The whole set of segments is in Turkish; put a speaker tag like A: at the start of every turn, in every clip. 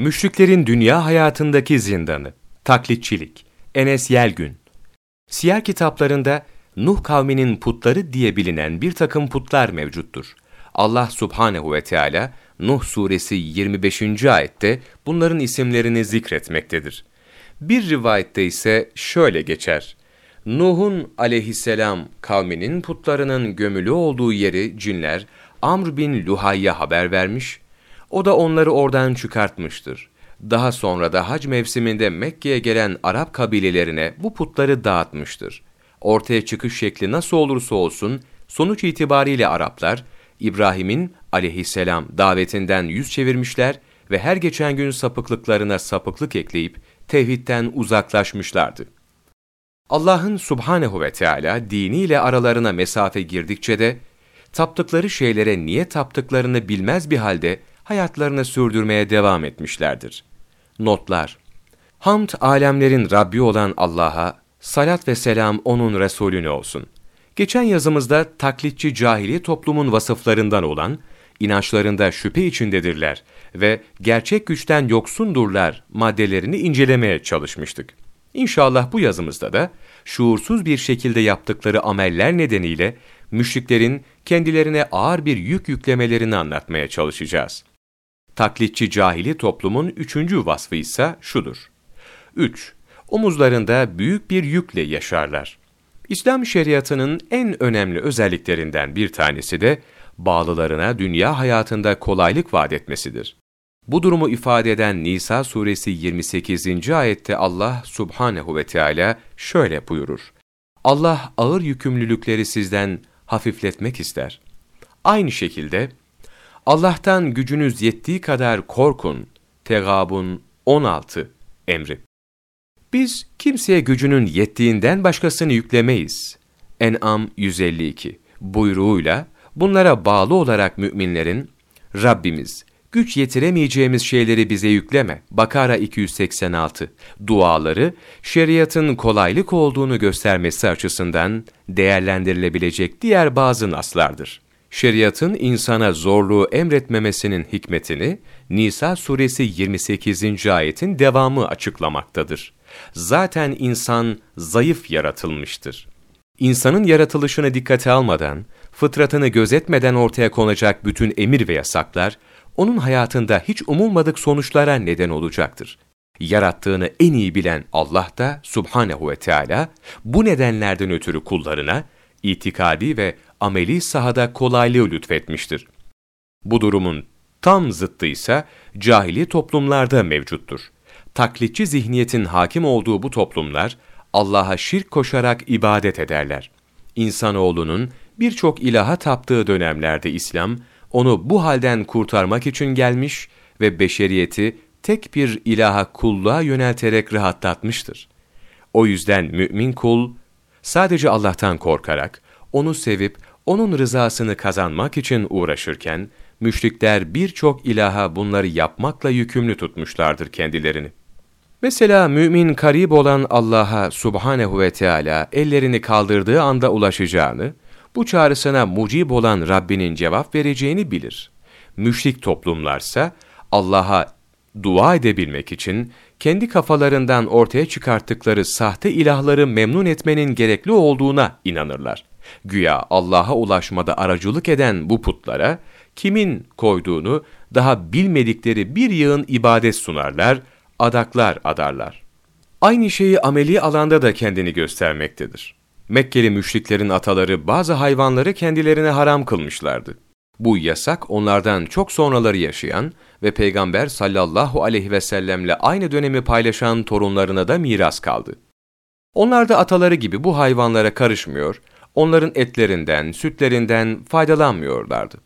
A: Müşriklerin dünya hayatındaki zindanı, taklitçilik, Enes Yelgün. Siyer kitaplarında Nuh kavminin putları diye bilinen bir takım putlar mevcuttur. Allah subhanehu ve Teala Nuh suresi 25. ayette bunların isimlerini zikretmektedir. Bir rivayette ise şöyle geçer. Nuh'un aleyhisselam kavminin putlarının gömülü olduğu yeri cinler Amr bin Luhay'a haber vermiş, o da onları oradan çıkartmıştır. Daha sonra da hac mevsiminde Mekke'ye gelen Arap kabilelerine bu putları dağıtmıştır. Ortaya çıkış şekli nasıl olursa olsun, sonuç itibariyle Araplar, İbrahim'in aleyhisselam davetinden yüz çevirmişler ve her geçen gün sapıklıklarına sapıklık ekleyip tevhidden uzaklaşmışlardı. Allah'ın subhanehu ve Teala diniyle aralarına mesafe girdikçe de, taptıkları şeylere niye taptıklarını bilmez bir halde hayatlarını sürdürmeye devam etmişlerdir. Notlar Hamd alemlerin Rabbi olan Allah'a, salat ve selam O'nun Resulüne olsun. Geçen yazımızda taklitçi cahili toplumun vasıflarından olan, inançlarında şüphe içindedirler ve gerçek güçten yoksundurlar maddelerini incelemeye çalışmıştık. İnşallah bu yazımızda da şuursuz bir şekilde yaptıkları ameller nedeniyle müşriklerin kendilerine ağır bir yük yüklemelerini anlatmaya çalışacağız. Taklitçi cahili toplumun üçüncü vasfı ise şudur. 3. Omuzlarında büyük bir yükle yaşarlar. İslam şeriatının en önemli özelliklerinden bir tanesi de bağlılarına dünya hayatında kolaylık vaat etmesidir. Bu durumu ifade eden Nisa suresi 28. ayette Allah subhanehu ve Teala şöyle buyurur. Allah ağır yükümlülükleri sizden hafifletmek ister. Aynı şekilde Allah'tan gücünüz yettiği kadar korkun. Tegabun 16 emri. Biz kimseye gücünün yettiğinden başkasını yüklemeyiz. En'am 152 buyruğuyla bunlara bağlı olarak müminlerin Rabbimiz güç yetiremeyeceğimiz şeyleri bize yükleme. Bakara 286 duaları şeriatın kolaylık olduğunu göstermesi açısından değerlendirilebilecek diğer bazı naslardır. Şeriatın insana zorluğu emretmemesinin hikmetini Nisa suresi 28. ayetin devamı açıklamaktadır. Zaten insan zayıf yaratılmıştır. İnsanın yaratılışını dikkate almadan, fıtratını gözetmeden ortaya konacak bütün emir ve yasaklar, onun hayatında hiç umulmadık sonuçlara neden olacaktır. Yarattığını en iyi bilen Allah da Subhanehu ve Teala bu nedenlerden ötürü kullarına itikadi ve ameli sahada kolaylığı lütfetmiştir. Bu durumun tam zıttı ise cahili toplumlarda mevcuttur. Taklitçi zihniyetin hakim olduğu bu toplumlar Allah'a şirk koşarak ibadet ederler. İnsanoğlunun birçok ilaha taptığı dönemlerde İslam, onu bu halden kurtarmak için gelmiş ve beşeriyeti tek bir ilaha kulluğa yönelterek rahatlatmıştır. O yüzden mümin kul, sadece Allah'tan korkarak, onu sevip, onun rızasını kazanmak için uğraşırken, müşrikler birçok ilaha bunları yapmakla yükümlü tutmuşlardır kendilerini. Mesela mümin karib olan Allah'a subhanehu ve Teala ellerini kaldırdığı anda ulaşacağını, bu çağrısına mucib olan Rabbinin cevap vereceğini bilir. Müşrik toplumlarsa Allah'a dua edebilmek için kendi kafalarından ortaya çıkarttıkları sahte ilahları memnun etmenin gerekli olduğuna inanırlar. Güya Allah'a ulaşmada aracılık eden bu putlara kimin koyduğunu daha bilmedikleri bir yığın ibadet sunarlar, adaklar adarlar. Aynı şeyi ameli alanda da kendini göstermektedir. Mekkeli müşriklerin ataları bazı hayvanları kendilerine haram kılmışlardı. Bu yasak onlardan çok sonraları yaşayan ve Peygamber sallallahu aleyhi ve sellemle aynı dönemi paylaşan torunlarına da miras kaldı. Onlar da ataları gibi bu hayvanlara karışmıyor, onların etlerinden, sütlerinden faydalanmıyorlardı.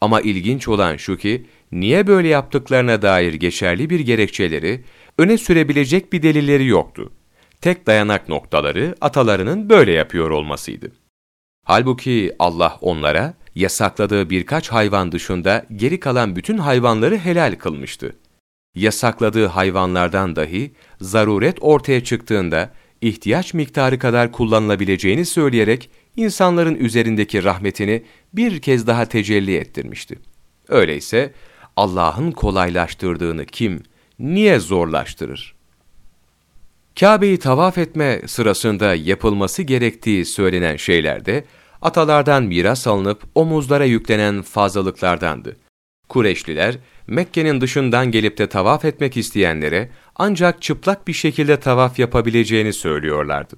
A: Ama ilginç olan şu ki, niye böyle yaptıklarına dair geçerli bir gerekçeleri, öne sürebilecek bir delilleri yoktu. Tek dayanak noktaları atalarının böyle yapıyor olmasıydı. Halbuki Allah onlara, yasakladığı birkaç hayvan dışında geri kalan bütün hayvanları helal kılmıştı. Yasakladığı hayvanlardan dahi zaruret ortaya çıktığında ihtiyaç miktarı kadar kullanılabileceğini söyleyerek insanların üzerindeki rahmetini bir kez daha tecelli ettirmişti. Öyleyse Allah'ın kolaylaştırdığını kim niye zorlaştırır? Kabe'yi tavaf etme sırasında yapılması gerektiği söylenen şeylerde atalardan miras alınıp omuzlara yüklenen fazlalıklardandı. Kureşliler, Mekke'nin dışından gelip de tavaf etmek isteyenlere ancak çıplak bir şekilde tavaf yapabileceğini söylüyorlardı.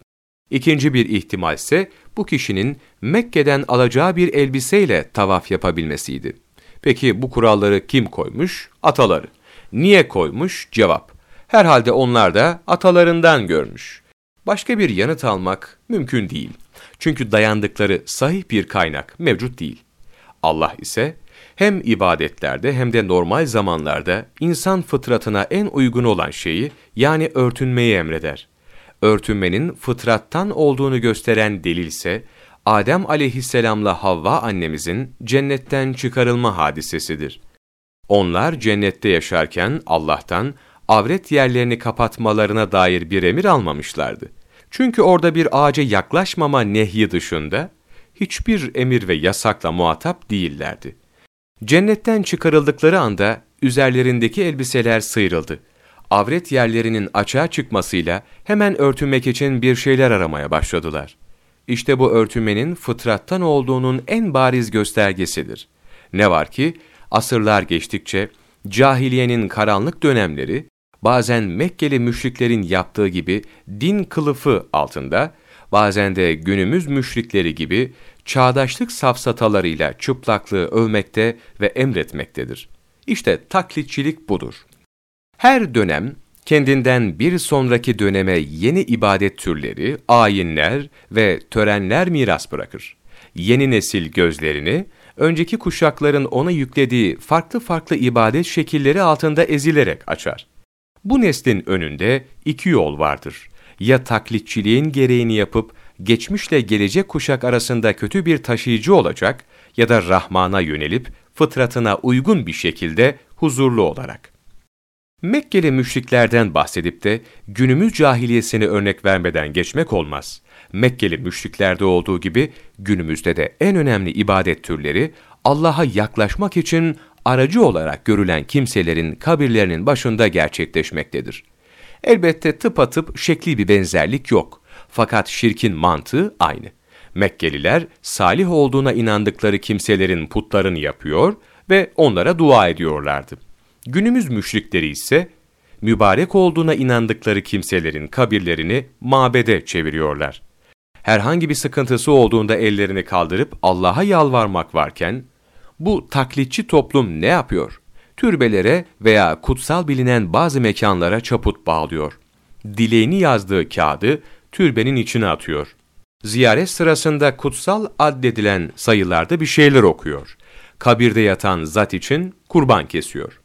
A: İkinci bir ihtimal ise bu kişinin Mekke'den alacağı bir elbiseyle tavaf yapabilmesiydi. Peki bu kuralları kim koymuş? Ataları. Niye koymuş? Cevap. Herhalde onlar da atalarından görmüş. Başka bir yanıt almak mümkün değil. Çünkü dayandıkları sahih bir kaynak mevcut değil. Allah ise hem ibadetlerde hem de normal zamanlarda insan fıtratına en uygun olan şeyi yani örtünmeyi emreder. Örtünmenin fıtrattan olduğunu gösteren delil ise Adem aleyhisselamla Havva annemizin cennetten çıkarılma hadisesidir. Onlar cennette yaşarken Allah'tan avret yerlerini kapatmalarına dair bir emir almamışlardı. Çünkü orada bir ağaca yaklaşmama nehyi dışında hiçbir emir ve yasakla muhatap değillerdi. Cennetten çıkarıldıkları anda üzerlerindeki elbiseler sıyrıldı. Avret yerlerinin açığa çıkmasıyla hemen örtünmek için bir şeyler aramaya başladılar. İşte bu örtünmenin fıtrattan olduğunun en bariz göstergesidir. Ne var ki asırlar geçtikçe cahiliyenin karanlık dönemleri bazen Mekkeli müşriklerin yaptığı gibi din kılıfı altında, bazen de günümüz müşrikleri gibi çağdaşlık safsatalarıyla çıplaklığı övmekte ve emretmektedir. İşte taklitçilik budur. Her dönem kendinden bir sonraki döneme yeni ibadet türleri, ayinler ve törenler miras bırakır. Yeni nesil gözlerini, önceki kuşakların ona yüklediği farklı farklı ibadet şekilleri altında ezilerek açar. Bu neslin önünde iki yol vardır. Ya taklitçiliğin gereğini yapıp geçmişle gelecek kuşak arasında kötü bir taşıyıcı olacak ya da Rahman'a yönelip fıtratına uygun bir şekilde huzurlu olarak. Mekkeli müşriklerden bahsedip de günümüz cahiliyesini örnek vermeden geçmek olmaz. Mekkeli müşriklerde olduğu gibi günümüzde de en önemli ibadet türleri Allah'a yaklaşmak için aracı olarak görülen kimselerin kabirlerinin başında gerçekleşmektedir. Elbette tıpatıp şekli bir benzerlik yok. Fakat şirkin mantığı aynı. Mekkeliler salih olduğuna inandıkları kimselerin putlarını yapıyor ve onlara dua ediyorlardı. Günümüz müşrikleri ise mübarek olduğuna inandıkları kimselerin kabirlerini mabede çeviriyorlar. Herhangi bir sıkıntısı olduğunda ellerini kaldırıp Allah'a yalvarmak varken, bu taklitçi toplum ne yapıyor? Türbelere veya kutsal bilinen bazı mekanlara çaput bağlıyor. Dileğini yazdığı kağıdı türbenin içine atıyor. Ziyaret sırasında kutsal addedilen sayılarda bir şeyler okuyor. Kabirde yatan zat için kurban kesiyor.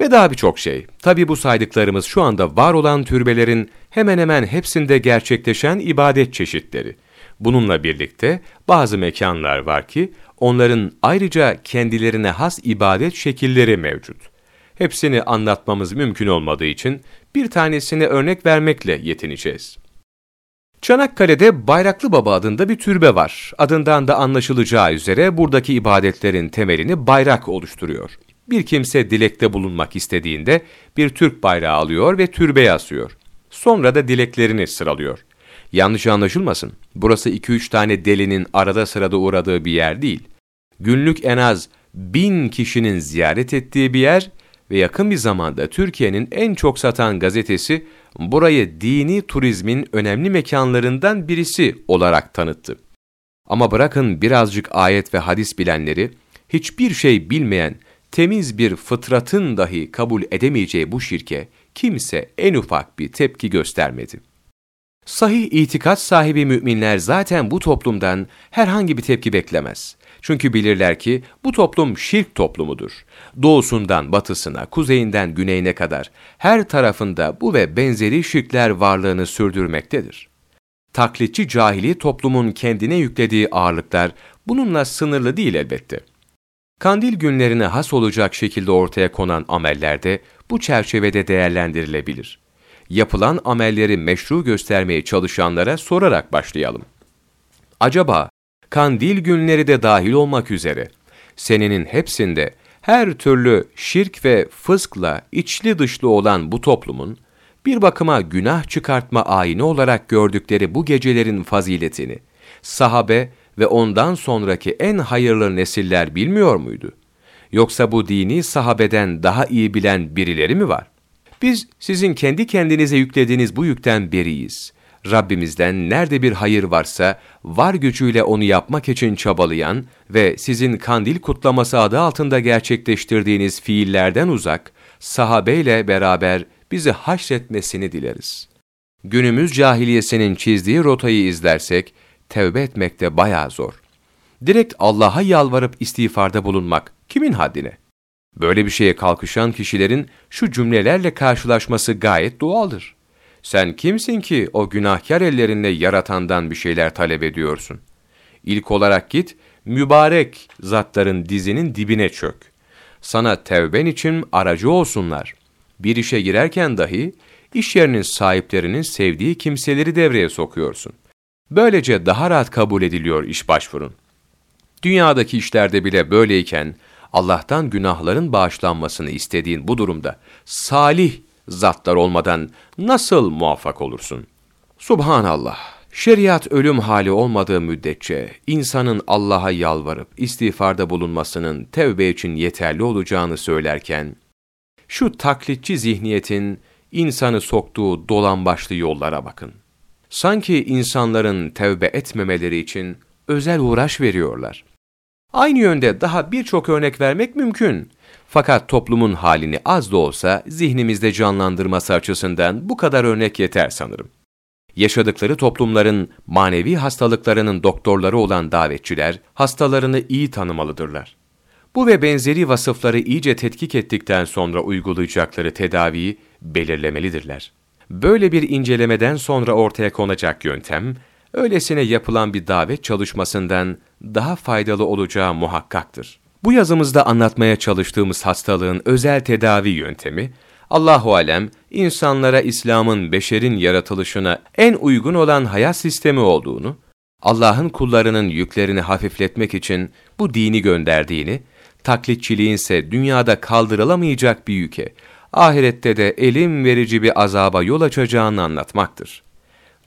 A: Ve daha birçok şey. Tabi bu saydıklarımız şu anda var olan türbelerin hemen hemen hepsinde gerçekleşen ibadet çeşitleri. Bununla birlikte bazı mekanlar var ki onların ayrıca kendilerine has ibadet şekilleri mevcut. Hepsini anlatmamız mümkün olmadığı için bir tanesini örnek vermekle yetineceğiz. Çanakkale'de Bayraklı Baba adında bir türbe var. Adından da anlaşılacağı üzere buradaki ibadetlerin temelini bayrak oluşturuyor. Bir kimse dilekte bulunmak istediğinde bir Türk bayrağı alıyor ve türbeye asıyor. Sonra da dileklerini sıralıyor. Yanlış anlaşılmasın, burası 2-3 tane delinin arada sırada uğradığı bir yer değil. Günlük en az bin kişinin ziyaret ettiği bir yer ve yakın bir zamanda Türkiye'nin en çok satan gazetesi burayı dini turizmin önemli mekanlarından birisi olarak tanıttı. Ama bırakın birazcık ayet ve hadis bilenleri, hiçbir şey bilmeyen, temiz bir fıtratın dahi kabul edemeyeceği bu şirke kimse en ufak bir tepki göstermedi. Sahih itikat sahibi müminler zaten bu toplumdan herhangi bir tepki beklemez. Çünkü bilirler ki bu toplum şirk toplumudur. Doğusundan batısına, kuzeyinden güneyine kadar her tarafında bu ve benzeri şirkler varlığını sürdürmektedir. Taklitçi cahili toplumun kendine yüklediği ağırlıklar bununla sınırlı değil elbette. Kandil günlerine has olacak şekilde ortaya konan ameller de bu çerçevede değerlendirilebilir. Yapılan amelleri meşru göstermeye çalışanlara sorarak başlayalım. Acaba kandil günleri de dahil olmak üzere senenin hepsinde Her türlü şirk ve fıskla içli dışlı olan bu toplumun, bir bakıma günah çıkartma ayini olarak gördükleri bu gecelerin faziletini, sahabe ve ondan sonraki en hayırlı nesiller bilmiyor muydu? Yoksa bu dini sahabeden daha iyi bilen birileri mi var? Biz sizin kendi kendinize yüklediğiniz bu yükten beriyiz. Rabbimizden nerede bir hayır varsa, var gücüyle onu yapmak için çabalayan ve sizin kandil kutlaması adı altında gerçekleştirdiğiniz fiillerden uzak, sahabeyle beraber bizi haşretmesini dileriz. Günümüz cahiliyesinin çizdiği rotayı izlersek, tevbe etmek de bayağı zor. Direkt Allah'a yalvarıp istiğfarda bulunmak kimin haddine? Böyle bir şeye kalkışan kişilerin şu cümlelerle karşılaşması gayet doğaldır. Sen kimsin ki o günahkar ellerinle yaratandan bir şeyler talep ediyorsun? İlk olarak git, mübarek zatların dizinin dibine çök. Sana tevben için aracı olsunlar. Bir işe girerken dahi, iş yerinin sahiplerinin sevdiği kimseleri devreye sokuyorsun. Böylece daha rahat kabul ediliyor iş başvurun. Dünyadaki işlerde bile böyleyken, Allah'tan günahların bağışlanmasını istediğin bu durumda, salih zatlar olmadan nasıl muvaffak olursun? Subhanallah, şeriat ölüm hali olmadığı müddetçe, insanın Allah'a yalvarıp istiğfarda bulunmasının tevbe için yeterli olacağını söylerken, şu taklitçi zihniyetin insanı soktuğu dolambaçlı yollara bakın. Sanki insanların tevbe etmemeleri için özel uğraş veriyorlar. Aynı yönde daha birçok örnek vermek mümkün. Fakat toplumun halini az da olsa zihnimizde canlandırması açısından bu kadar örnek yeter sanırım. Yaşadıkları toplumların manevi hastalıklarının doktorları olan davetçiler, hastalarını iyi tanımalıdırlar. Bu ve benzeri vasıfları iyice tetkik ettikten sonra uygulayacakları tedaviyi belirlemelidirler. Böyle bir incelemeden sonra ortaya konacak yöntem, öylesine yapılan bir davet çalışmasından daha faydalı olacağı muhakkaktır. Bu yazımızda anlatmaya çalıştığımız hastalığın özel tedavi yöntemi, Allahu alem insanlara İslam'ın beşerin yaratılışına en uygun olan hayat sistemi olduğunu, Allah'ın kullarının yüklerini hafifletmek için bu dini gönderdiğini, taklitçiliğin ise dünyada kaldırılamayacak bir yüke, ahirette de elim verici bir azaba yol açacağını anlatmaktır.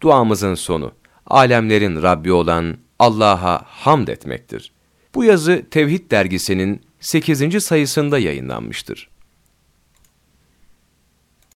A: Duamızın sonu, alemlerin Rabbi olan Allah'a hamd etmektir. Bu yazı Tevhid dergisinin 8. sayısında yayınlanmıştır.